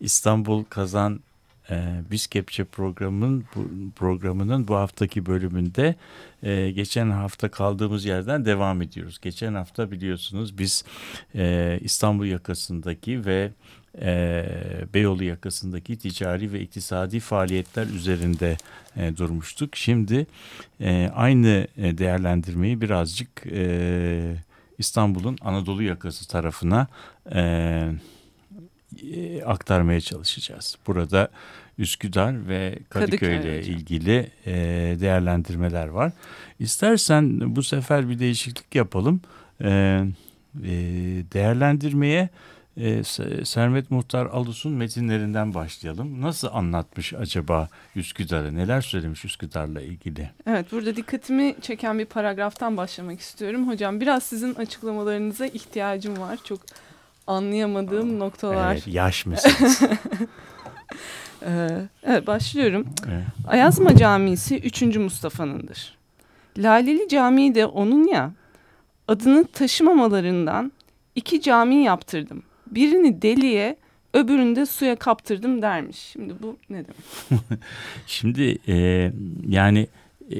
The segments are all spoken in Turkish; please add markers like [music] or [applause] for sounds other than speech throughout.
İstanbul Kazan e, Biz programının bu, programının bu haftaki bölümünde e, geçen hafta kaldığımız yerden devam ediyoruz. Geçen hafta biliyorsunuz biz e, İstanbul yakasındaki ve e, Beyoğlu yakasındaki ticari ve iktisadi faaliyetler üzerinde e, durmuştuk. Şimdi e, aynı e, değerlendirmeyi birazcık e, İstanbul'un Anadolu yakası tarafına e, e, aktarmaya çalışacağız. Burada Üsküdar ve Kadıköy ile ilgili e, değerlendirmeler var. İstersen bu sefer bir değişiklik yapalım. E, e, değerlendirmeye e, Sermet Muhtar Alus'un metinlerinden başlayalım. Nasıl anlatmış acaba Üsküdar'ı? Neler söylemiş Üsküdar'la ilgili? Evet burada dikkatimi çeken bir paragraftan başlamak istiyorum. Hocam biraz sizin açıklamalarınıza ihtiyacım var. Çok anlayamadığım noktalar. Evet, yaş meselesi. [laughs] Ee, evet başlıyorum. Evet. Ayazma Camisi 3. Mustafa'nındır. Laleli Camii de onun ya. Adını taşımamalarından iki cami yaptırdım. Birini deliye, öbürünü de suya kaptırdım dermiş. Şimdi bu ne demek? [laughs] Şimdi e, yani e,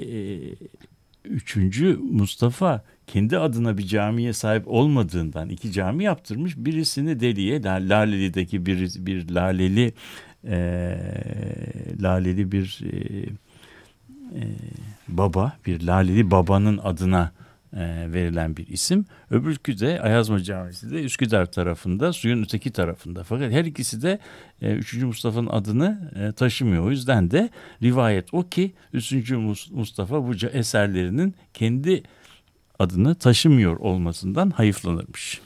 üçüncü Mustafa kendi adına bir camiye sahip olmadığından iki cami yaptırmış. Birisini deliye, Laleli'deki bir, bir Laleli e, Laleli bir e, e, baba, bir Laleli babanın adına e, verilen bir isim. Öbürkü de Ayazma Camisi de Üsküdar tarafında, suyun öteki tarafında. Fakat her ikisi de e, 3. Mustafa'nın adını e, taşımıyor. O yüzden de rivayet o ki 3. Mustafa bu eserlerinin kendi adını taşımıyor olmasından hayıflanırmış.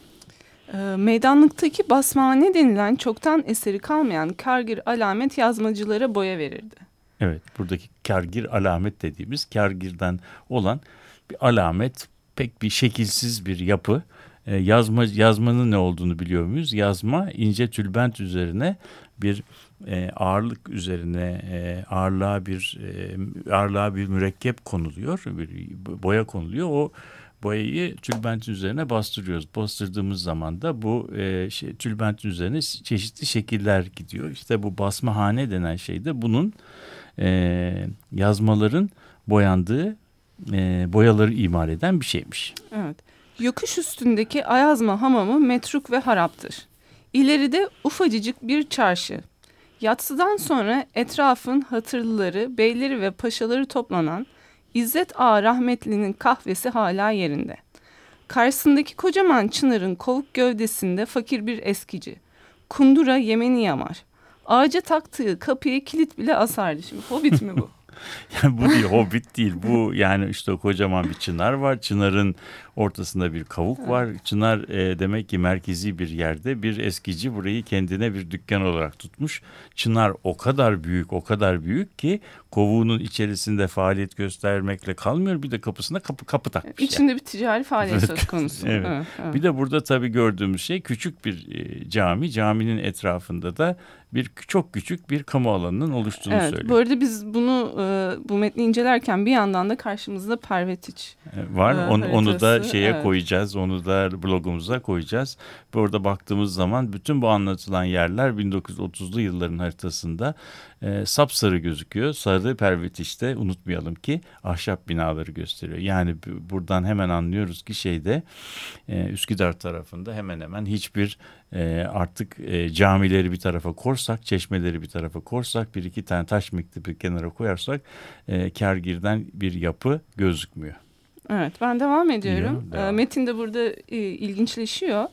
E, meydanlıktaki basmane denilen çoktan eseri kalmayan kargir alamet yazmacılara boya verirdi. Evet buradaki kargir alamet dediğimiz kargirden olan bir alamet pek bir şekilsiz bir yapı. E, yazma yazmanın ne olduğunu biliyor muyuz? Yazma ince tülbent üzerine bir e, ağırlık üzerine e, ağırlığa bir e, ağırlığa bir mürekkep konuluyor, bir boya konuluyor. O boyayı tülbentin üzerine bastırıyoruz. Bastırdığımız zaman da bu e, şey, tülbentin üzerine çeşitli şekiller gidiyor. İşte bu basmahane denen şey de bunun e, yazmaların boyandığı e, boyaları imal eden bir şeymiş. Evet. Yokuş üstündeki Ayazma hamamı metruk ve haraptır. İleride ufacıcık bir çarşı. Yatsıdan sonra etrafın hatırlıları, beyleri ve paşaları toplanan İzzet Ağa rahmetlinin kahvesi hala yerinde. Karşısındaki kocaman çınarın kovuk gövdesinde fakir bir eskici. Kundura Yemeni yamar. Ağaca taktığı kapıya kilit bile asardı. Şimdi hobbit mi bu? [laughs] [laughs] yani bu değil hobbit değil. Bu yani işte kocaman bir çınar var. Çınarın ortasında bir kavuk var çınar e, demek ki merkezi bir yerde bir eskici burayı kendine bir dükkan olarak tutmuş çınar o kadar büyük o kadar büyük ki kovuğunun içerisinde faaliyet göstermekle kalmıyor bir de kapısına kapı kapı takmış. İçinde yani. bir ticari faaliyet söz konusu. [laughs] evet. Evet, evet. Bir de burada tabii gördüğümüz şey küçük bir e, cami caminin etrafında da bir çok küçük bir kamu alanının oluştuğunu evet, söylüyor. Bu arada biz bunu e, bu metni incelerken bir yandan da karşımızda Pervetiç e, var. E, On, onu da şeye evet. koyacağız. Onu da blogumuza koyacağız. Ve orada baktığımız zaman bütün bu anlatılan yerler 1930'lu yılların haritasında e, sapsarı gözüküyor. Sarı pervetişte unutmayalım ki ahşap binaları gösteriyor. Yani buradan hemen anlıyoruz ki şeyde e, Üsküdar tarafında hemen hemen hiçbir e, artık e, camileri bir tarafa korsak, çeşmeleri bir tarafa korsak, bir iki tane taş mektebi kenara koyarsak e, kergirden bir yapı gözükmüyor. Evet ben devam ediyorum. Yo, devam. Metin de burada e, ilginçleşiyor.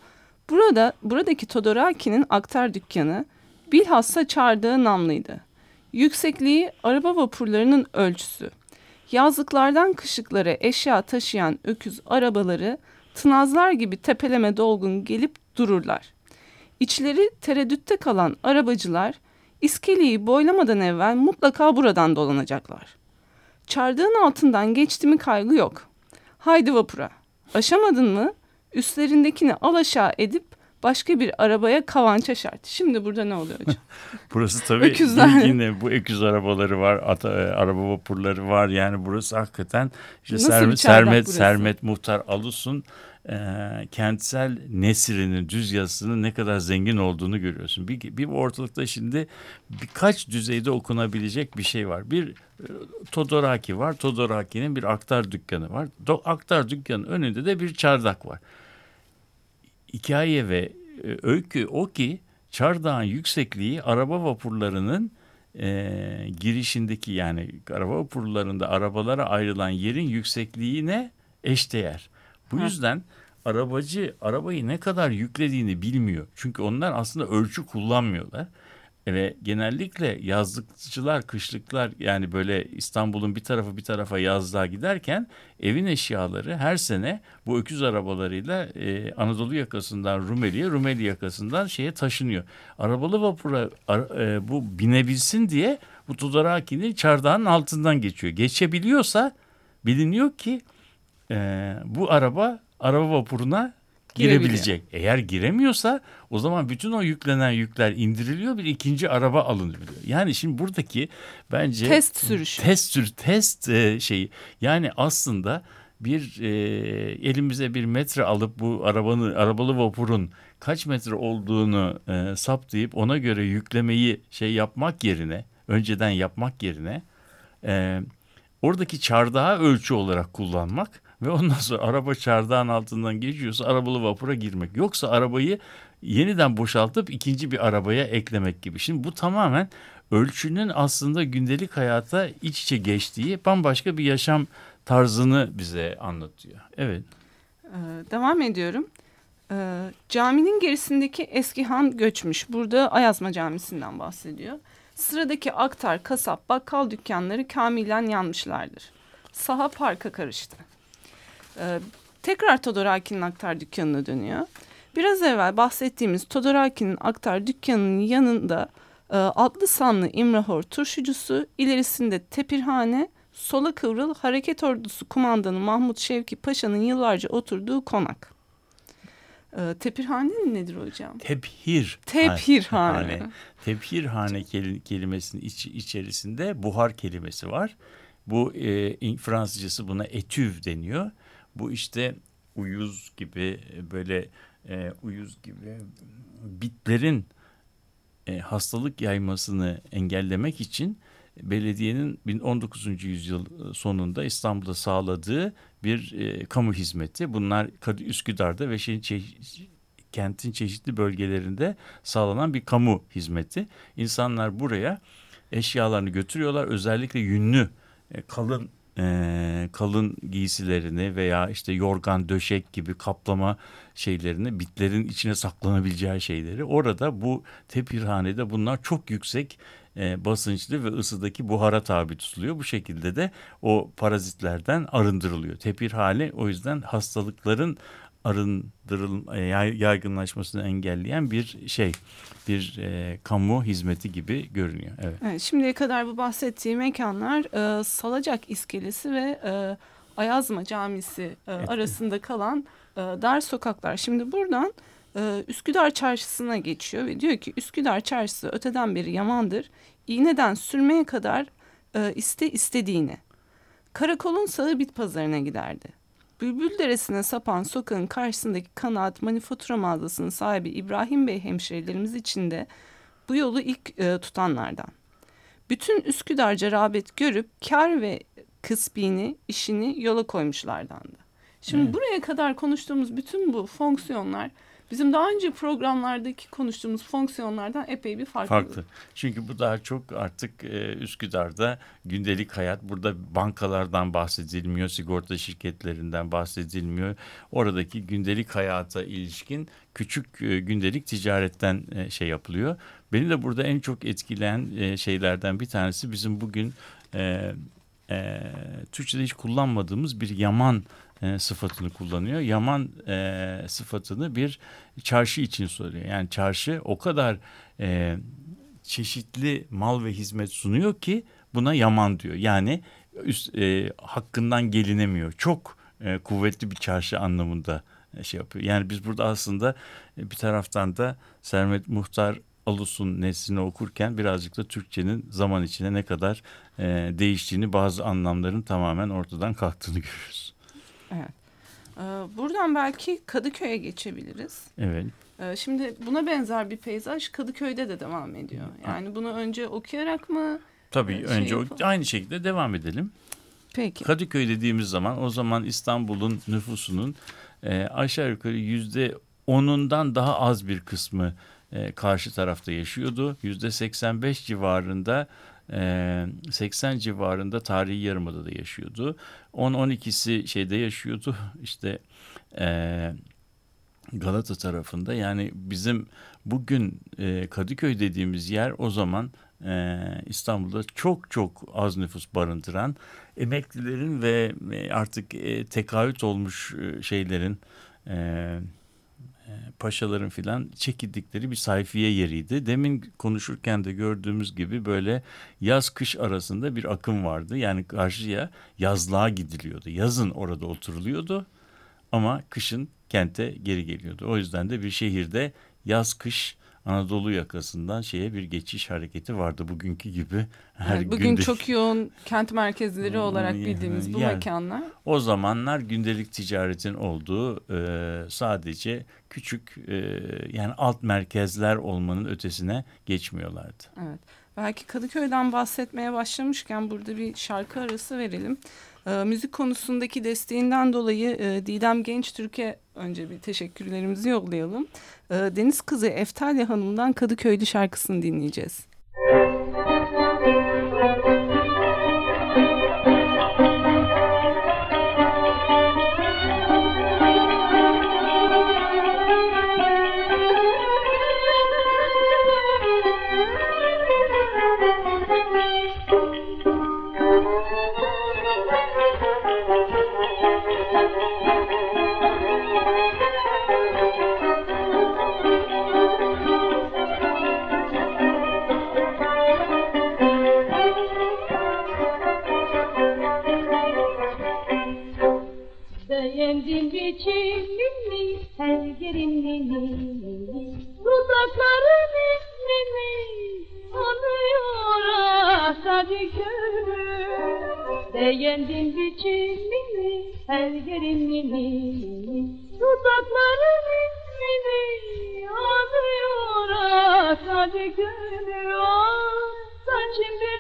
Burada buradaki Todoraki'nin aktar dükkanı bilhassa çardağı namlıydı. Yüksekliği araba vapurlarının ölçüsü. Yazlıklardan kışıklara eşya taşıyan öküz arabaları tınazlar gibi tepeleme dolgun gelip dururlar. İçleri tereddütte kalan arabacılar iskeleyi boylamadan evvel mutlaka buradan dolanacaklar. Çardağın altından geçti mi kaygı yok. Haydi vapura. Aşamadın mı? Üstlerindekini al aşağı edip başka bir arabaya kavança şart. Şimdi burada ne oluyor hocam? [laughs] burası tabii Öküzler. yine bu öküz arabaları var, ata, e, araba vapurları var. Yani burası hakikaten işte Sermet, Sermet, Sermet Muhtar Alus'un e, kentsel nesrinin, düz ne kadar zengin olduğunu görüyorsun. Bir, bir ortalıkta şimdi birkaç düzeyde okunabilecek bir şey var. Bir e, Todoraki var. Todoraki'nin bir aktar dükkanı var. Do, aktar dükkanının önünde de bir çardak var. Hikaye ve e, öykü o ki çardağın yüksekliği araba vapurlarının e, girişindeki yani araba vapurlarında arabalara ayrılan yerin yüksekliğine eşdeğer. Bu Hı. yüzden arabacı arabayı ne kadar yüklediğini bilmiyor. Çünkü onlar aslında ölçü kullanmıyorlar. Ve genellikle yazlıkçılar, kışlıklar yani böyle İstanbul'un bir tarafı bir tarafa yazlığa giderken evin eşyaları her sene bu öküz arabalarıyla e, Anadolu yakasından Rumeli'ye, Rumeli yakasından şeye taşınıyor. Arabalı vapura ara, e, bu binebilsin diye bu Tudoraki'nin çardağın altından geçiyor. Geçebiliyorsa biliniyor ki e, bu araba araba vapuruna girebilecek. Eğer giremiyorsa o zaman bütün o yüklenen yükler indiriliyor bir ikinci araba alınabiliyor. Yani şimdi buradaki bence test sürüşü. Test sür test e, şeyi. Yani aslında bir e, elimize bir metre alıp bu arabanın arabalı vapurun kaç metre olduğunu e, saptayıp ona göre yüklemeyi şey yapmak yerine önceden yapmak yerine e, oradaki çardağı ölçü olarak kullanmak ve ondan sonra araba çardağın altından geçiyorsa arabalı vapura girmek. Yoksa arabayı yeniden boşaltıp ikinci bir arabaya eklemek gibi. Şimdi bu tamamen ölçünün aslında gündelik hayata iç içe geçtiği bambaşka bir yaşam tarzını bize anlatıyor. Evet. Ee, devam ediyorum. Ee, caminin gerisindeki eski han göçmüş. Burada Ayazma Camisi'nden bahsediyor. Sıradaki aktar, kasap, bakkal dükkanları kamilen yanmışlardır. Saha parka karıştı. Ee, tekrar Todoraki'nin aktar dükkanına dönüyor. Biraz evvel bahsettiğimiz Todoraki'nin aktar dükkanının yanında e, adlı sanlı İmrahor turşucusu, ilerisinde tepirhane, sola kıvrıl hareket ordusu kumandanı Mahmut Şevki Paşa'nın yıllarca oturduğu konak. E, tepirhane nedir hocam? Tephir. Tepirhane. Tepirhane kelimesinin iç, içerisinde buhar kelimesi var. Bu e, Fransızcası buna etüv deniyor. Bu işte uyuz gibi böyle e, uyuz gibi bitlerin e, hastalık yaymasını engellemek için belediyenin 19. yüzyıl sonunda İstanbul'da sağladığı bir e, kamu hizmeti. Bunlar Üsküdar'da ve şeyin çe kentin çeşitli bölgelerinde sağlanan bir kamu hizmeti. İnsanlar buraya eşyalarını götürüyorlar. Özellikle yünlü e, kalın e, kalın giysilerini veya işte yorgan, döşek gibi kaplama şeylerini, bitlerin içine saklanabileceği şeyleri orada bu tepirhanede bunlar çok yüksek e, basınçlı ve ısıdaki buhara tabi tutuluyor. Bu şekilde de o parazitlerden arındırılıyor. Tepirhane o yüzden hastalıkların arındırıl e, yaygınlaşmasını engelleyen bir şey bir e, kamu hizmeti gibi görünüyor. Evet. evet şimdiye kadar bu bahsettiği mekanlar e, Salacak iskelesi ve e, Ayazma Camisi e, evet. arasında kalan e, dar sokaklar. Şimdi buradan e, Üsküdar Çarşısı'na geçiyor ve diyor ki Üsküdar Çarşısı öteden beri yamandır. İğneden sürmeye kadar e, iste istediğini. Karakolun sağı bit pazarına giderdi. Bülbül Deresi'ne sapan sokağın karşısındaki kanaat manifatura mağazasının sahibi İbrahim Bey hemşerilerimiz için de bu yolu ilk e, tutanlardan. Bütün Üsküdarca rağbet görüp kar ve kısbini, işini yola koymuşlardandı. Şimdi evet. buraya kadar konuştuğumuz bütün bu fonksiyonlar bizim daha önce programlardaki konuştuğumuz fonksiyonlardan epey bir farklı. Farklı. Çünkü bu daha çok artık e, Üsküdar'da gündelik hayat. Burada bankalardan bahsedilmiyor, sigorta şirketlerinden bahsedilmiyor. Oradaki gündelik hayata ilişkin küçük e, gündelik ticaretten e, şey yapılıyor. Beni de burada en çok etkileyen e, şeylerden bir tanesi bizim bugün e, e, Türkçe'de hiç kullanmadığımız bir yaman e, sıfatını kullanıyor. Yaman e, sıfatını bir çarşı için söylüyor. Yani çarşı o kadar e, çeşitli mal ve hizmet sunuyor ki buna yaman diyor. Yani üst, e, hakkından gelinemiyor. Çok e, kuvvetli bir çarşı anlamında e, şey yapıyor. Yani biz burada aslında e, bir taraftan da Sermet Muhtar Alus'un neslini okurken birazcık da Türkçenin zaman içinde ne kadar e, değiştiğini bazı anlamların tamamen ortadan kalktığını görüyoruz. Evet. buradan belki Kadıköy'e geçebiliriz. Evet. Ee, şimdi buna benzer bir peyzaj Kadıköy'de de devam ediyor. Yani bunu önce okuyarak mı? Tabii şey önce yapalım? aynı şekilde devam edelim. Peki. Kadıköy dediğimiz zaman o zaman İstanbul'un nüfusunun e, aşağı yukarı yüzde onundan daha az bir kısmı e, karşı tarafta yaşıyordu. Yüzde 85 civarında e, 80 civarında tarihi yarımada da yaşıyordu. 10-12'si şeyde yaşıyordu [laughs] işte e, Galata tarafında yani bizim bugün e, Kadıköy dediğimiz yer o zaman e, İstanbul'da çok çok az nüfus barındıran emeklilerin ve artık tekahüt olmuş şeylerin paşaların filan çekildikleri bir sayfiye yeriydi. Demin konuşurken de gördüğümüz gibi böyle yaz kış arasında bir akım vardı. Yani karşıya yazlığa gidiliyordu. Yazın orada oturuluyordu ama kışın kente geri geliyordu. O yüzden de bir şehirde yaz kış Anadolu yakasından şeye bir geçiş hareketi vardı bugünkü gibi. Her evet, bugün günde... çok yoğun kent merkezleri olarak bildiğimiz bu yani, mekanlar. O zamanlar gündelik ticaretin olduğu e, sadece küçük e, yani alt merkezler olmanın ötesine geçmiyorlardı. Evet. Belki Kadıköy'den bahsetmeye başlamışken burada bir şarkı arası verelim. E, müzik konusundaki desteğinden dolayı e, Didem Genç Türkiye önce bir teşekkürlerimizi yollayalım. E, Deniz Kızı Eftalya Hanım'dan Kadıköylü şarkısını dinleyeceğiz. gelinini, her gelinini, dudakların ismini anıyor Asadıköy. Beğendim biçimini, her gelinini, dudakların ismini anıyor Asadıköy. Saçım bir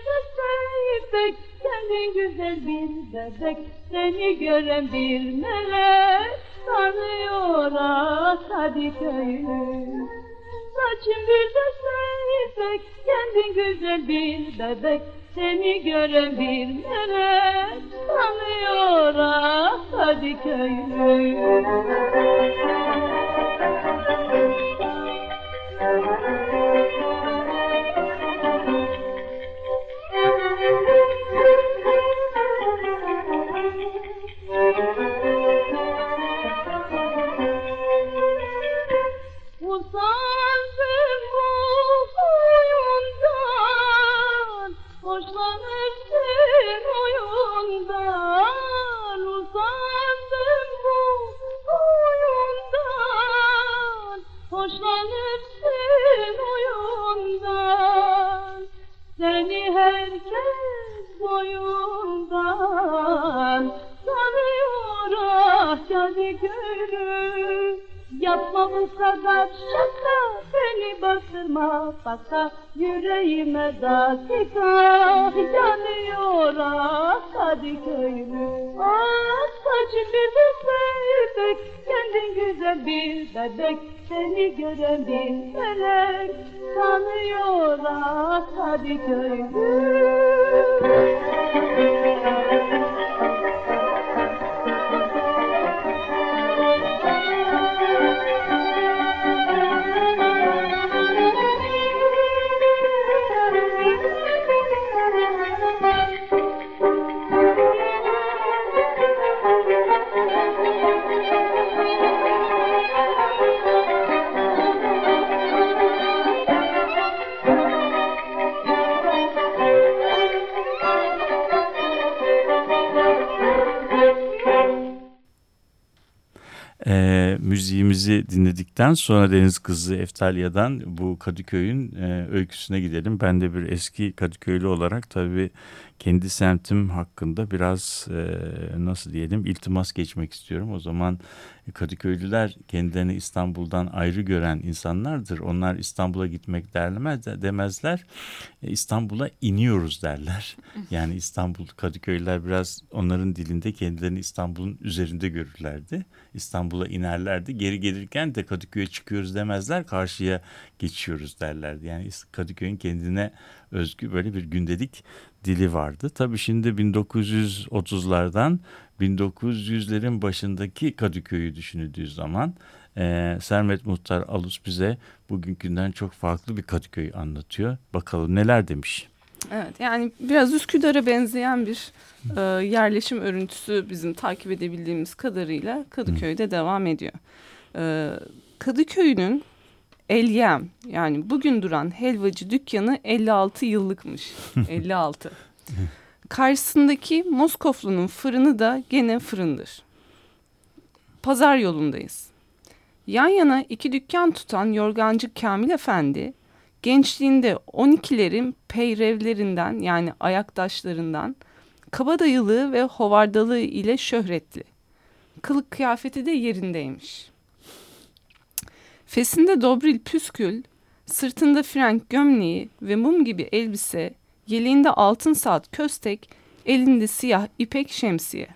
de senin güzel bir bebek, seni gören bir melek. Sarıyor hadi köyüm Saçım bir de sevmek Kendin güzel bir bebek. Seni gören bir melek. Tanıyor hadi köyüm Baka yüreğime dakika yanıyor ah Kadıköy'ümüz Ah saçın bir sevdik kendin güzel bir bebek. Seni gören bir melek tanıyor ah e, müziğimizi dinledikten sonra Deniz Kızı Eftalya'dan bu Kadıköy'ün e, öyküsüne gidelim. Ben de bir eski Kadıköylü olarak tabii kendi semtim hakkında biraz e, nasıl diyelim iltimas geçmek istiyorum. O zaman Kadıköylüler kendilerini İstanbul'dan ayrı gören insanlardır. Onlar İstanbul'a gitmek derlemez demezler. E, İstanbul'a iniyoruz derler. [laughs] Yani İstanbul Kadıköylüler biraz onların dilinde kendilerini İstanbul'un üzerinde görürlerdi. İstanbul'a inerlerdi. Geri gelirken de Kadıköy'e çıkıyoruz demezler. Karşıya geçiyoruz derlerdi. Yani Kadıköy'ün kendine özgü böyle bir gündelik dili vardı. Tabii şimdi 1930'lardan 1900'lerin başındaki Kadıköy'ü düşünüldüğü zaman e, Sermet Muhtar Alus bize bugünkünden çok farklı bir Kadıköy anlatıyor. Bakalım neler demiş. Evet yani biraz Üsküdar'a benzeyen bir e, yerleşim örüntüsü bizim takip edebildiğimiz kadarıyla Kadıköy'de Hı. devam ediyor. E, Kadıköy'ün Elyem yani bugün duran helvacı dükkanı 56 yıllıkmış. [laughs] 56. Karşısındaki Moskoflu'nun fırını da gene fırındır. Pazar yolundayız. Yan yana iki dükkan tutan yorgancı Kamil Efendi, gençliğinde 12'lerin peyrevlerinden yani ayaktaşlarından kabadayılığı ve hovardalığı ile şöhretli. Kılık kıyafeti de yerindeymiş. Fesinde dobril püskül, sırtında frenk gömleği ve mum gibi elbise, yeleğinde altın saat köstek, elinde siyah ipek şemsiye.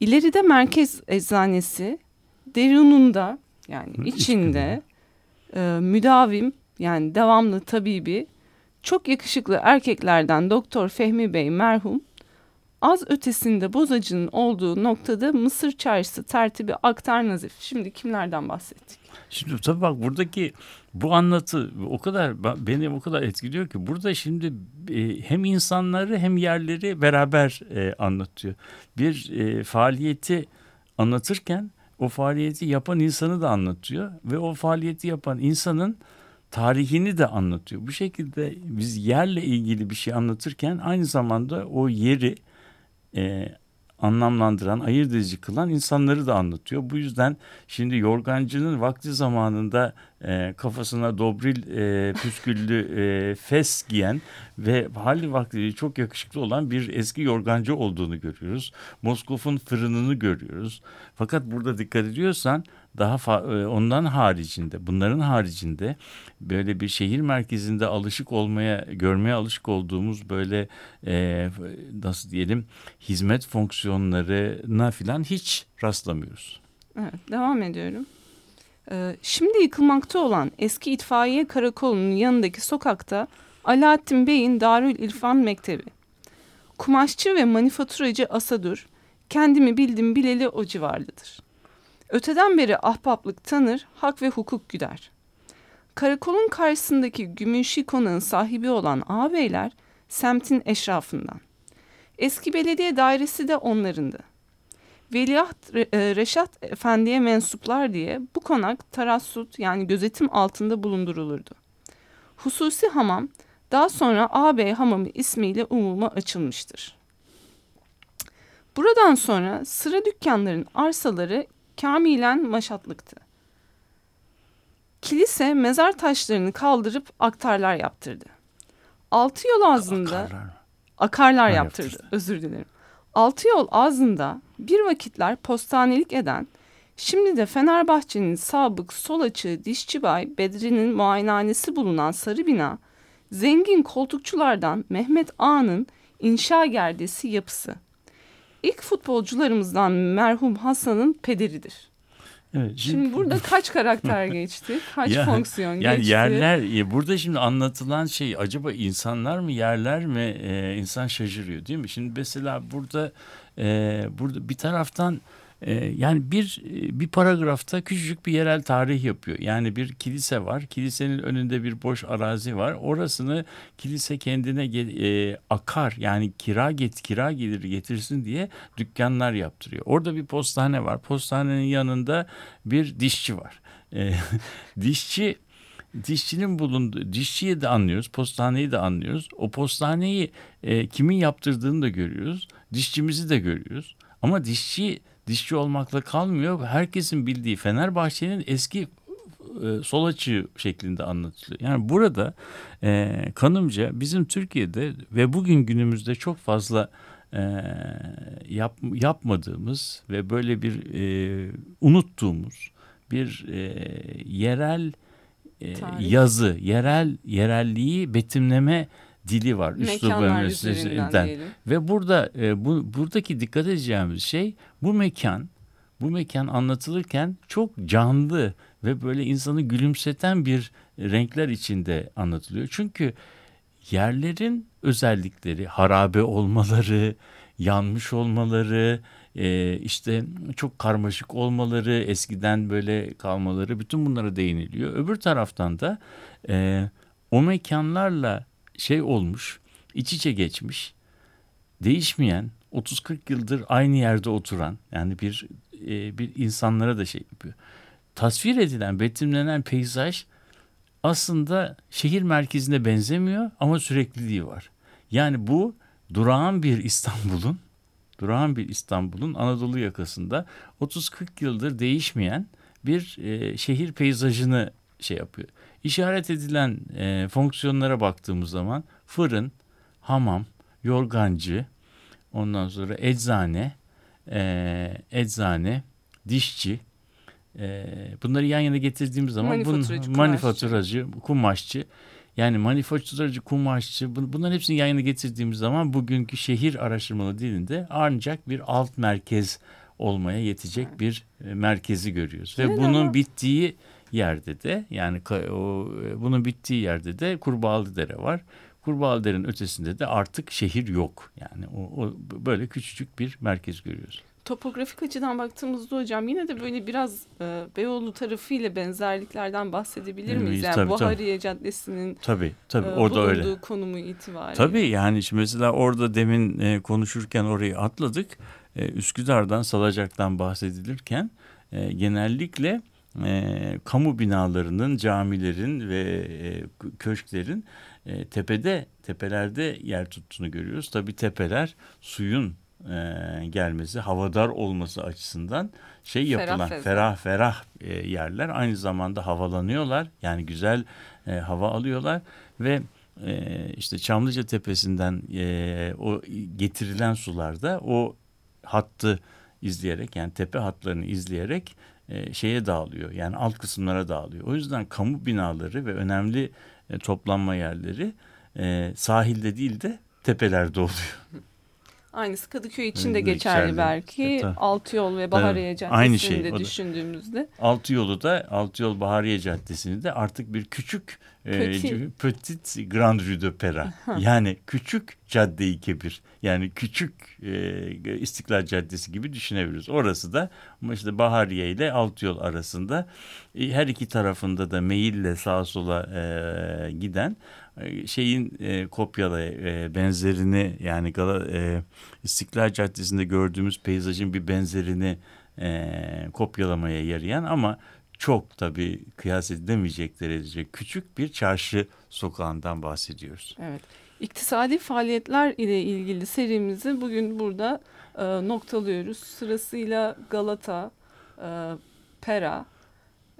İleride merkez eczanesi, derununda yani içinde e, müdavim yani devamlı tabibi çok yakışıklı erkeklerden Doktor Fehmi Bey merhum az ötesinde bozacının olduğu noktada Mısır çarşısı tertibi aktar nazif. Şimdi kimlerden bahsettik? Şimdi tabii bak buradaki bu anlatı o kadar beni o kadar etkiliyor ki burada şimdi e, hem insanları hem yerleri beraber e, anlatıyor. Bir e, faaliyeti anlatırken o faaliyeti yapan insanı da anlatıyor ve o faaliyeti yapan insanın tarihini de anlatıyor. Bu şekilde biz yerle ilgili bir şey anlatırken aynı zamanda o yeri e, anlamlandıran, ayırt edici kılan insanları da anlatıyor. Bu yüzden şimdi yorgancının vakti zamanında e, kafasına dobril e, püsküllü e, fes giyen ve hali vakti çok yakışıklı olan bir eski yorgancı olduğunu görüyoruz. Moskov'un fırınını görüyoruz. Fakat burada dikkat ediyorsan daha e, ondan haricinde bunların haricinde böyle bir şehir merkezinde alışık olmaya görmeye alışık olduğumuz böyle e, nasıl diyelim hizmet fonksiyonlarına filan hiç rastlamıyoruz. Evet devam ediyorum. Ee, şimdi yıkılmakta olan eski itfaiye karakolunun yanındaki sokakta Alaaddin Bey'in Darül İrfan Mektebi. Kumaşçı ve manifaturacı Asadur, kendimi bildim bileli o civarlıdır. Öteden beri ahbaplık tanır, hak ve hukuk güder. Karakolun karşısındaki Gümüşi konağın sahibi olan ağabeyler semtin eşrafından. Eski belediye dairesi de onlarındı. Veliaht e, Reşat Efendi'ye mensuplar diye bu konak tarassut yani gözetim altında bulundurulurdu. Hususi hamam daha sonra ağabey hamamı ismiyle umuma açılmıştır. Buradan sonra sıra dükkanların arsaları kamilen maşatlıktı. Kilise mezar taşlarını kaldırıp aktarlar yaptırdı. Altı yol ağzında akarlar, akarlar yaptırdı. yaptırdı. Özür dilerim. Altı yol ağzında bir vakitler postanelik eden, şimdi de Fenerbahçe'nin sabık sol açığı Dişçibay Bedri'nin muayenehanesi bulunan sarı bina, zengin koltukçulardan Mehmet Ağa'nın inşa gerdesi yapısı ilk futbolcularımızdan merhum Hasan'ın pederidir. Evet, şimdi, şimdi burada kaç karakter [laughs] geçti? Kaç ya, fonksiyon yani geçti? Yani yerler burada şimdi anlatılan şey acaba insanlar mı yerler mi e, insan şaşırıyor değil mi? Şimdi mesela burada e, burada bir taraftan yani bir bir paragrafta küçücük bir yerel tarih yapıyor. Yani bir kilise var. Kilisenin önünde bir boş arazi var. Orasını kilise kendine e, akar yani kira get kira gelir getirsin diye dükkanlar yaptırıyor. Orada bir postane var. Postanenin yanında bir dişçi var. E, [laughs] dişçi dişçinin bulunduğu dişçiyi de anlıyoruz, postaneyi de anlıyoruz. O postaneyi e, kimin yaptırdığını da görüyoruz. Dişçimizi de görüyoruz. Ama dişçi dişçi olmakla kalmıyor. Herkesin bildiği Fenerbahçe'nin eski e, sol açığı şeklinde anlatılıyor. Yani burada e, kanımca bizim Türkiye'de ve bugün günümüzde çok fazla e, yap, yapmadığımız ve böyle bir e, unuttuğumuz bir e, yerel e, yazı, yerel yerelliği betimleme dili var. Mekanlar üzerinden Ve burada e, bu buradaki dikkat edeceğimiz şey bu mekan bu mekan anlatılırken çok canlı ve böyle insanı gülümseten bir renkler içinde anlatılıyor. Çünkü yerlerin özellikleri, harabe olmaları, yanmış olmaları, e, işte çok karmaşık olmaları, eskiden böyle kalmaları bütün bunlara değiniliyor. Öbür taraftan da e, o mekanlarla şey olmuş, iç içe geçmiş, değişmeyen, 30-40 yıldır aynı yerde oturan yani bir e, bir insanlara da şey yapıyor. Tasvir edilen, betimlenen peyzaj aslında şehir merkezine benzemiyor ama sürekliliği var. Yani bu durağan bir İstanbul'un durağan bir İstanbul'un Anadolu yakasında 30-40 yıldır değişmeyen bir e, şehir peyzajını şey yapıyor. İşaret edilen e, fonksiyonlara baktığımız zaman fırın, hamam, yorgancı, ondan sonra eczane, e, eczane, dişçi, e, bunları yan yana getirdiğimiz zaman manifaturacı, bun, manifaturacı kumaşçı. Yani manifaturacı, kumaşçı bunların hepsini yan yana getirdiğimiz zaman bugünkü şehir araştırmalı dilinde ancak bir alt merkez olmaya yetecek bir e, merkezi görüyoruz. Ve bunun bittiği yerde de yani o e, bunun bittiği yerde de Kurbağalıdere var. Kurbağalıdere'nin ötesinde de artık şehir yok. Yani o, o böyle küçücük bir merkez görüyoruz topografik açıdan baktığımızda hocam yine de böyle biraz e, Beyoğlu tarafıyla benzerliklerden bahsedebilir miyiz? Yani tabii, Buhariye tabii. Caddesi'nin tabii, tabii, e, orada bulunduğu öyle. konumu itibariyle. Tabii yani şimdi mesela orada demin e, konuşurken orayı atladık. E, Üsküdar'dan, Salacak'tan bahsedilirken e, genellikle e, kamu binalarının, camilerin ve e, köşklerin e, tepede, tepelerde yer tuttuğunu görüyoruz. Tabii tepeler suyun e, gelmesi, havadar olması açısından şey yapılan ferah ferah, ferah e, yerler aynı zamanda havalanıyorlar. Yani güzel e, hava alıyorlar ve e, işte Çamlıca Tepesi'nden e, o getirilen sularda o hattı izleyerek yani tepe hatlarını izleyerek e, şeye dağılıyor. Yani alt kısımlara dağılıyor. O yüzden kamu binaları ve önemli e, toplanma yerleri e, sahilde değil de tepelerde oluyor. [laughs] Aynısı Kadıköy için de geçerli içeride. belki. E, Altı Yol ve Bahariye evet. Caddesi'ni Aynı şey, de düşündüğümüzde. Altı Yolu da Altı Yol Bahariye Caddesi'ni de artık bir küçük Petit, e, Petit Grand Rue de Pera. yani küçük cadde-i kebir. Yani küçük e, İstiklal Caddesi gibi düşünebiliriz. Orası da işte Bahariye ile Altı Yol arasında e, her iki tarafında da meyille sağa sola e, giden e, şeyin e, kopyala e, benzerini yani Gala, e, İstiklal Caddesi'nde gördüğümüz peyzajın bir benzerini e, kopyalamaya yarayan ama çok tabii kıyas edilemeyecek derece küçük bir çarşı sokağından bahsediyoruz. Evet. İktisadi faaliyetler ile ilgili serimizi bugün burada e, noktalıyoruz. Sırasıyla Galata, e, Pera,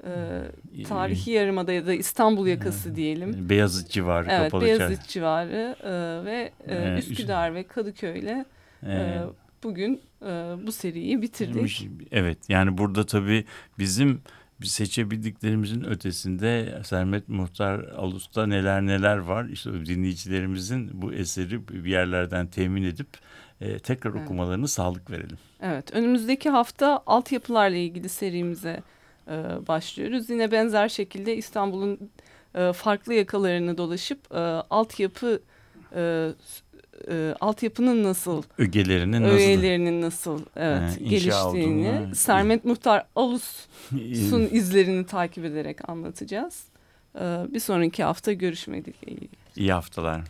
e, tarihi yarımada ya da İstanbul yakası diyelim. Beyazıt civarı. Evet Beyazıt civarı e, ve e, Üsküdar ve Kadıköy'le e, bugün e, bu seriyi bitirdik. Evet yani burada tabii bizim seçebildiklerimizin ötesinde Sermet Muhtar Alus'ta neler neler var. İşte dinleyicilerimizin bu eseri bir yerlerden temin edip e, tekrar evet. okumalarını sağlık verelim. Evet önümüzdeki hafta altyapılarla ilgili serimize e, başlıyoruz. Yine benzer şekilde İstanbul'un e, farklı yakalarını dolaşıp e, altyapı e, e, altyapının nasıl ögelerinin ögelerinin nasıl, evet, ee, geliştiğini olduğunu, Sermet Muhtar Alus'un [laughs] izlerini takip ederek anlatacağız. Ee, bir sonraki hafta görüşmek dileğiyle. İyi haftalar.